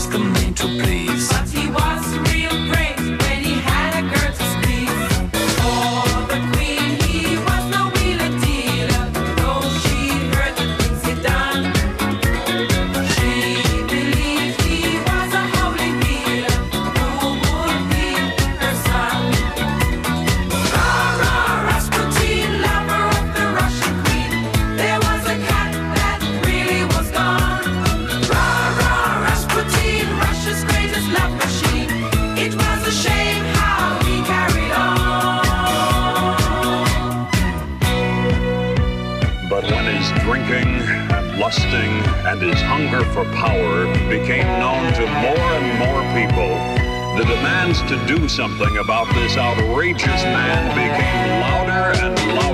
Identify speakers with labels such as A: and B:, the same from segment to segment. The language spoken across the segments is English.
A: ask a to please. And lusting and his hunger for power became known to more and more people, the demands to do something about this outrageous man became louder and louder.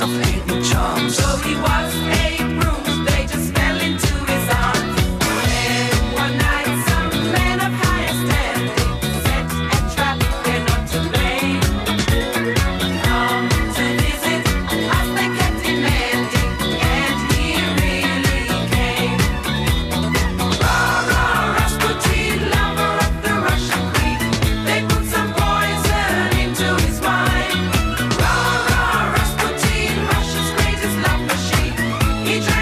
B: Of hidden charms.
C: So he was He